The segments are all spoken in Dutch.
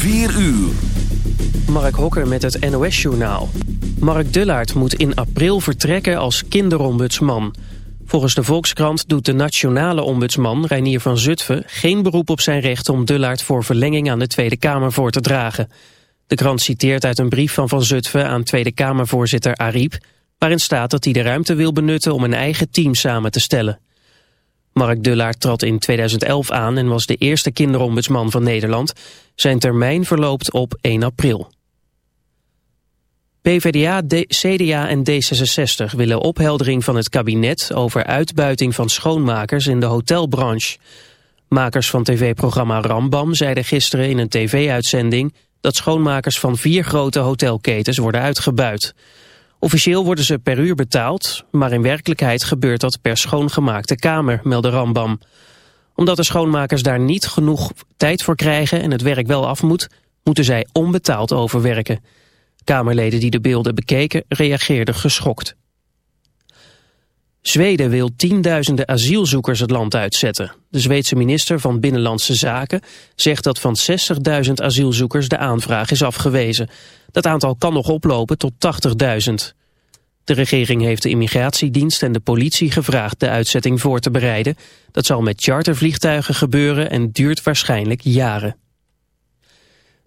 4 uur. Mark Hokker met het NOS-journaal. Mark Dullaert moet in april vertrekken als kinderombudsman. Volgens de Volkskrant doet de nationale ombudsman Reinier van Zutphen... geen beroep op zijn recht om Dullaert voor verlenging aan de Tweede Kamer voor te dragen. De krant citeert uit een brief van Van Zutphen aan Tweede Kamervoorzitter Ariep... waarin staat dat hij de ruimte wil benutten om een eigen team samen te stellen. Mark Dullaert trad in 2011 aan en was de eerste kinderombudsman van Nederland. Zijn termijn verloopt op 1 april. PvdA, D CDA en D66 willen opheldering van het kabinet over uitbuiting van schoonmakers in de hotelbranche. Makers van tv-programma Rambam zeiden gisteren in een tv-uitzending dat schoonmakers van vier grote hotelketens worden uitgebuit. Officieel worden ze per uur betaald, maar in werkelijkheid gebeurt dat per schoongemaakte kamer, meldde Rambam. Omdat de schoonmakers daar niet genoeg tijd voor krijgen en het werk wel af moet, moeten zij onbetaald overwerken. Kamerleden die de beelden bekeken reageerden geschokt. Zweden wil tienduizenden asielzoekers het land uitzetten. De Zweedse minister van Binnenlandse Zaken zegt dat van 60.000 asielzoekers de aanvraag is afgewezen. Dat aantal kan nog oplopen tot 80.000. De regering heeft de immigratiedienst en de politie gevraagd de uitzetting voor te bereiden. Dat zal met chartervliegtuigen gebeuren en duurt waarschijnlijk jaren.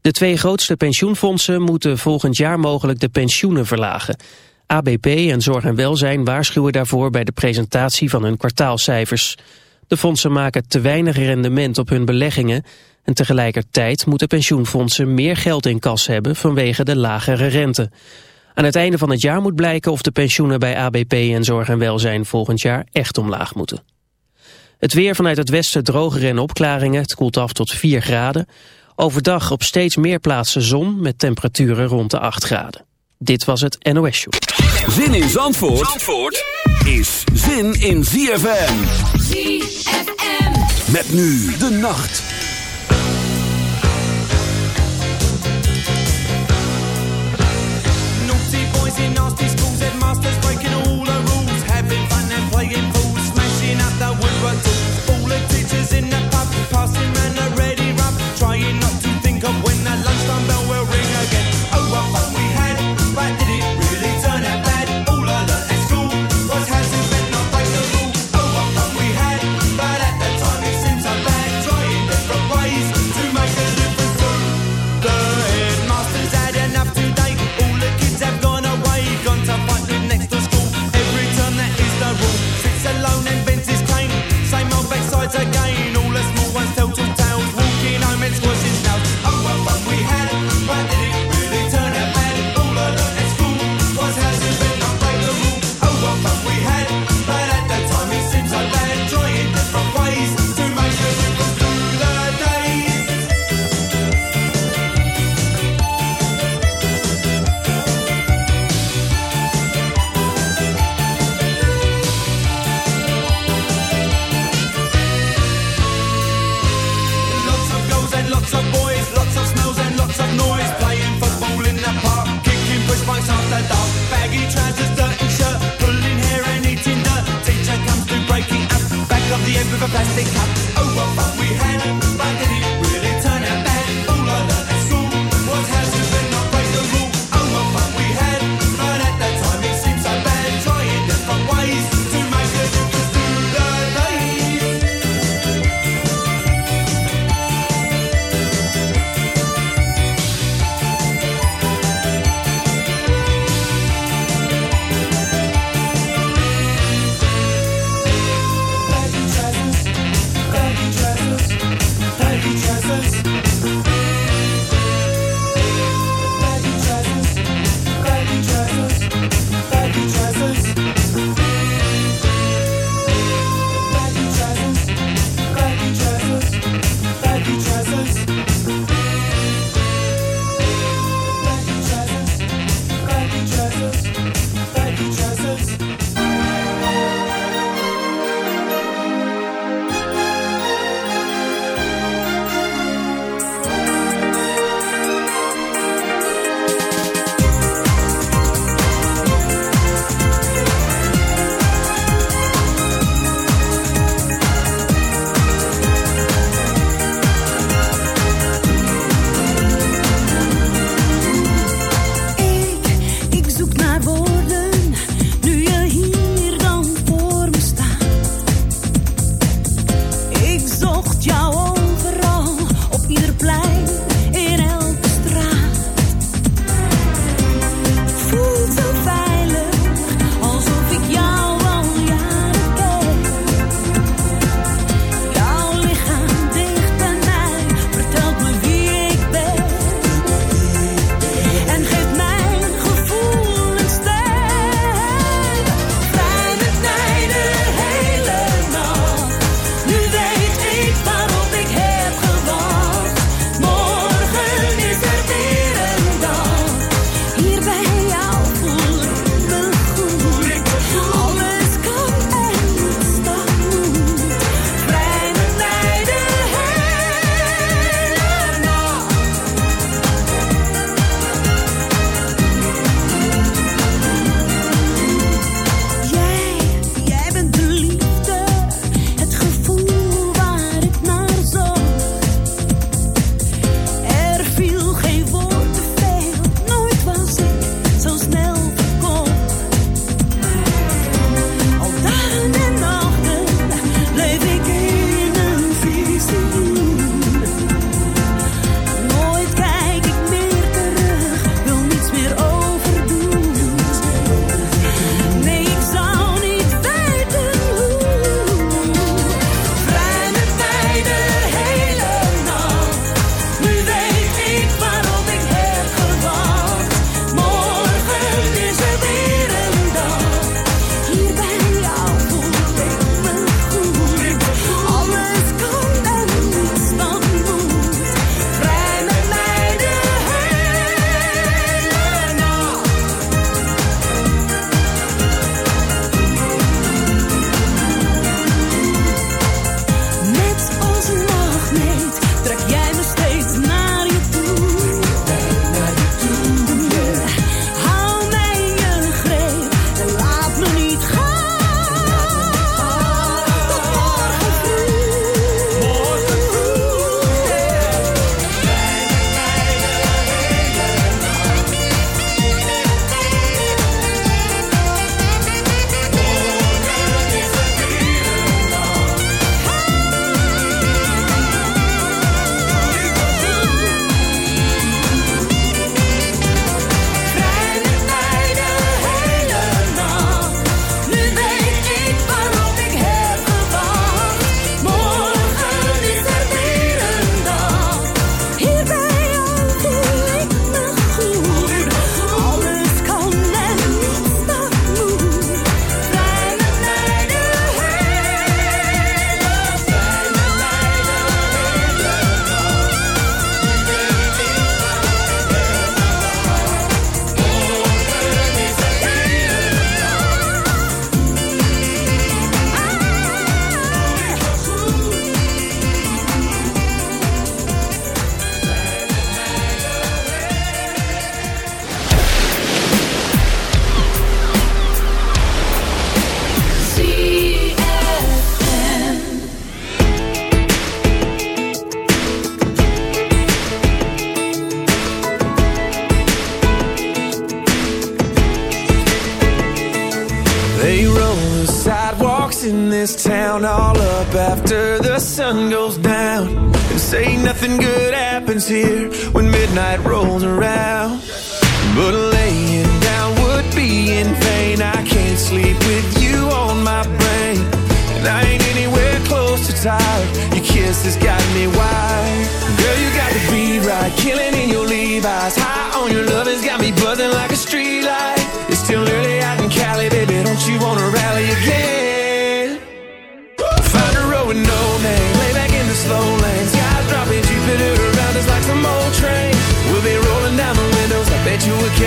De twee grootste pensioenfondsen moeten volgend jaar mogelijk de pensioenen verlagen. ABP en Zorg en Welzijn waarschuwen daarvoor bij de presentatie van hun kwartaalcijfers. De fondsen maken te weinig rendement op hun beleggingen... en tegelijkertijd moeten pensioenfondsen meer geld in kas hebben vanwege de lagere rente. Aan het einde van het jaar moet blijken of de pensioenen bij ABP en Zorg en Welzijn volgend jaar echt omlaag moeten. Het weer vanuit het westen droger en opklaringen. Het koelt af tot 4 graden. Overdag op steeds meer plaatsen zon met temperaturen rond de 8 graden. Dit was het NOS Show. Zin in Zandvoort, Zandvoort is zin in ZFM. ZFM. Met nu de nacht. Naughty boys in nasty schools, headmasters breaking all the rules, having fun and playing fools, smashing up the woodwork tools. All the teachers in with a plastic cup.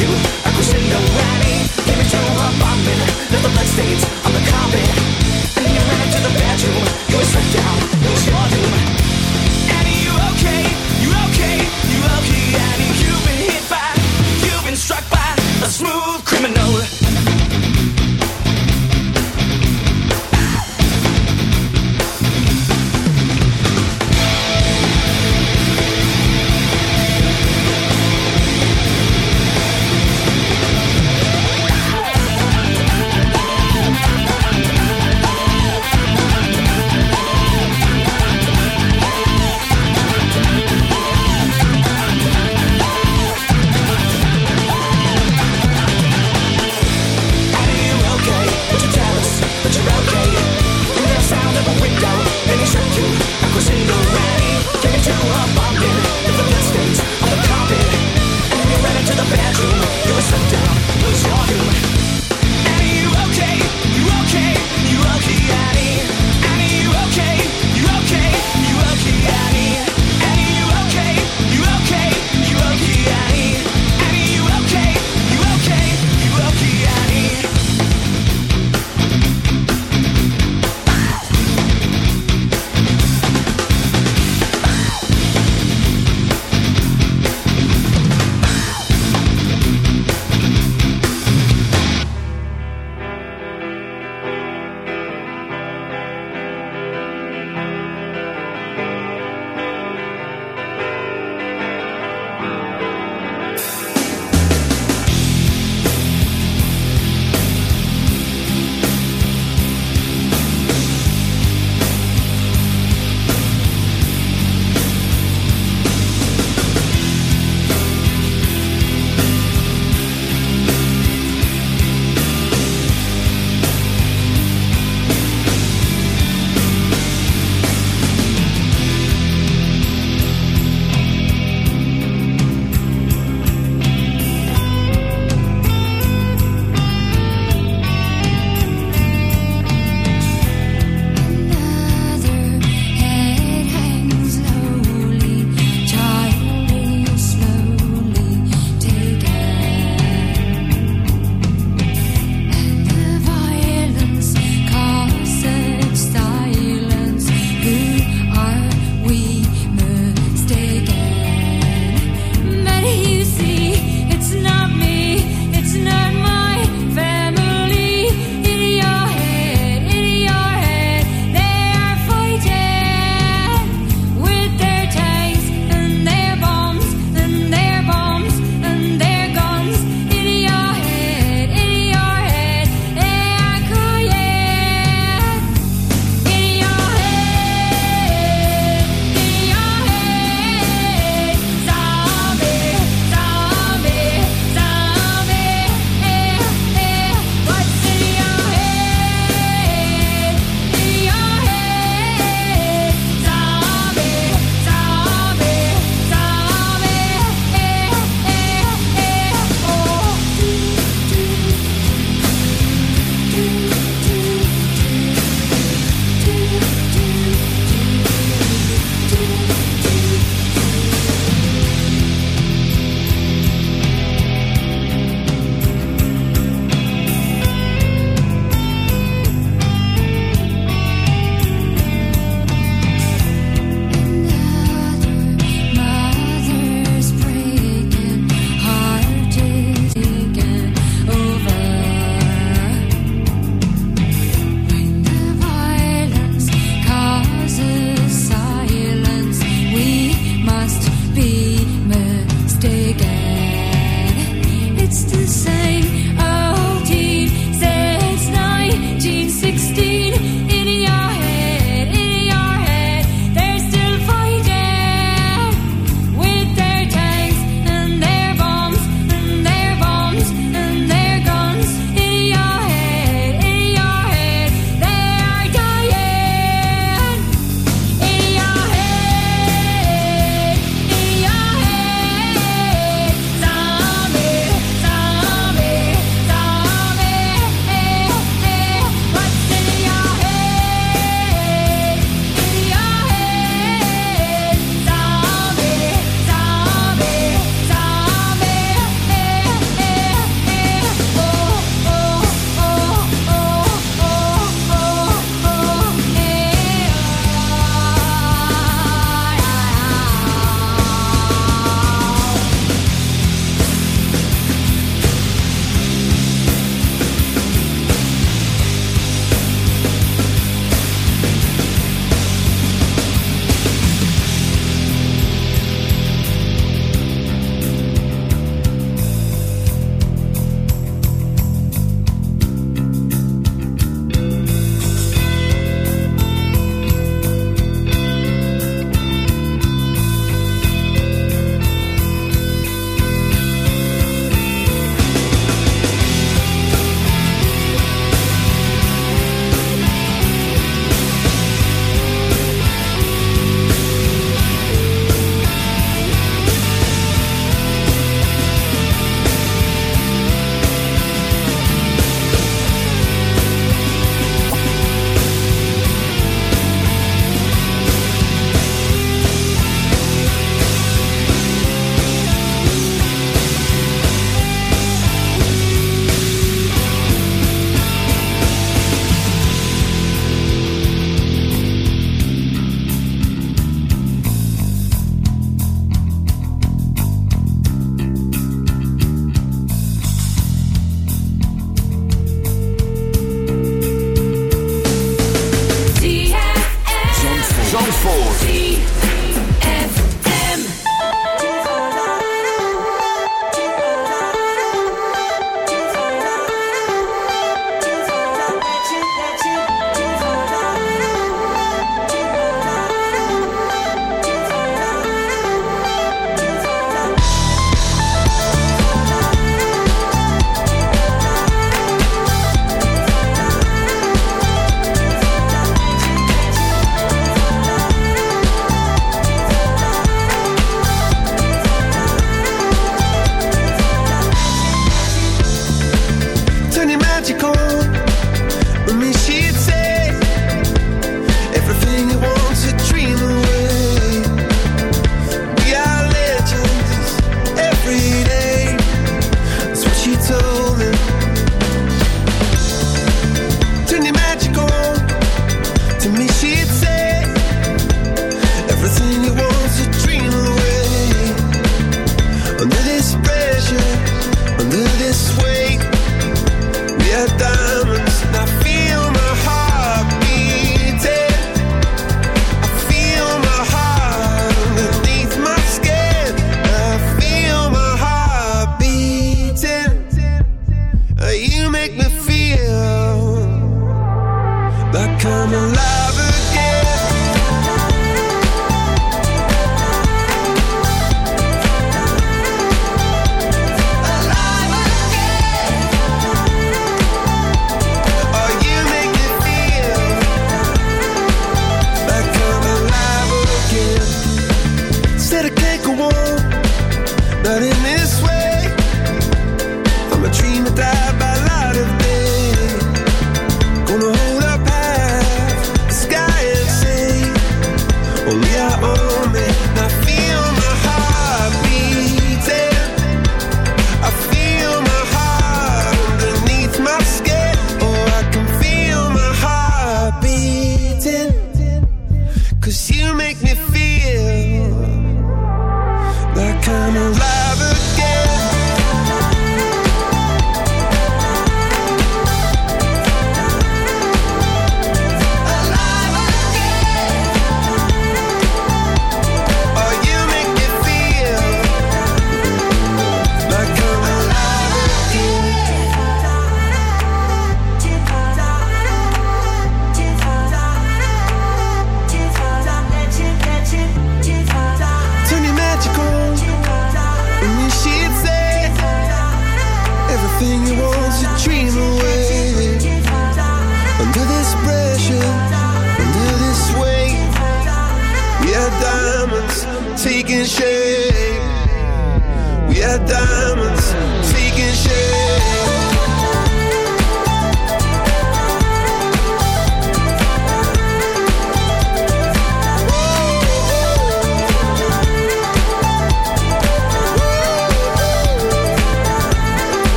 you.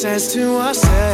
says to ourselves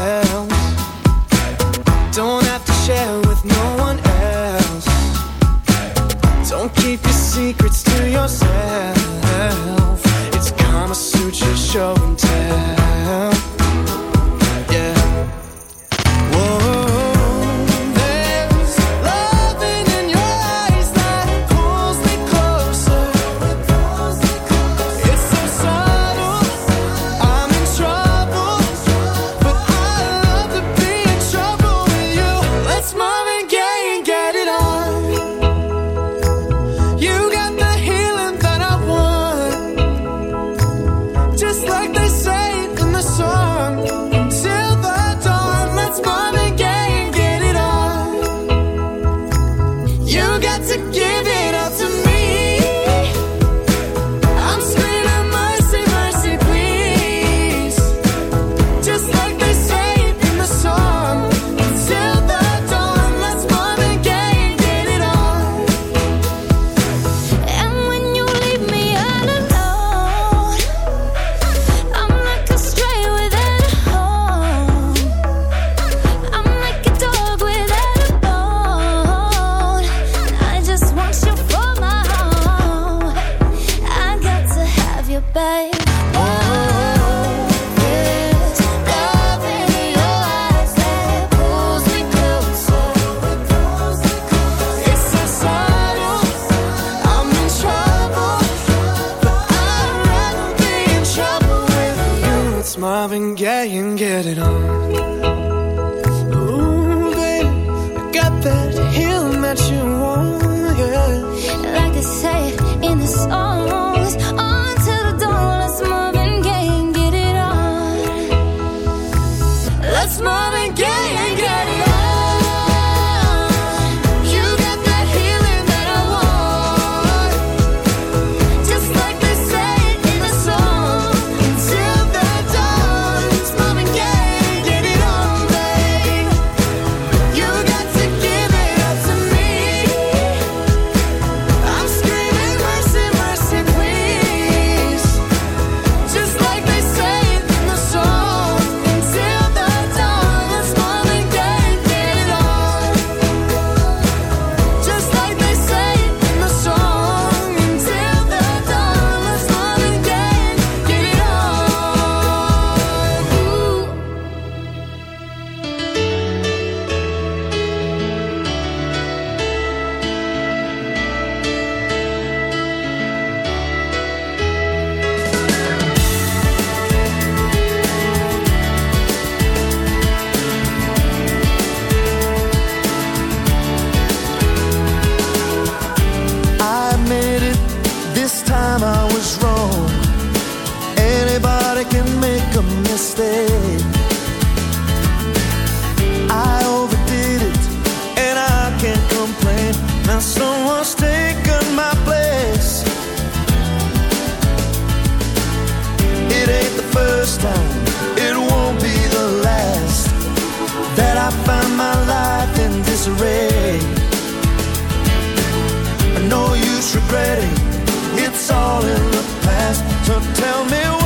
Now someone's taken my place. It ain't the first time, it won't be the last that I find my life in disarray. Regretting, it's all in the past. So tell me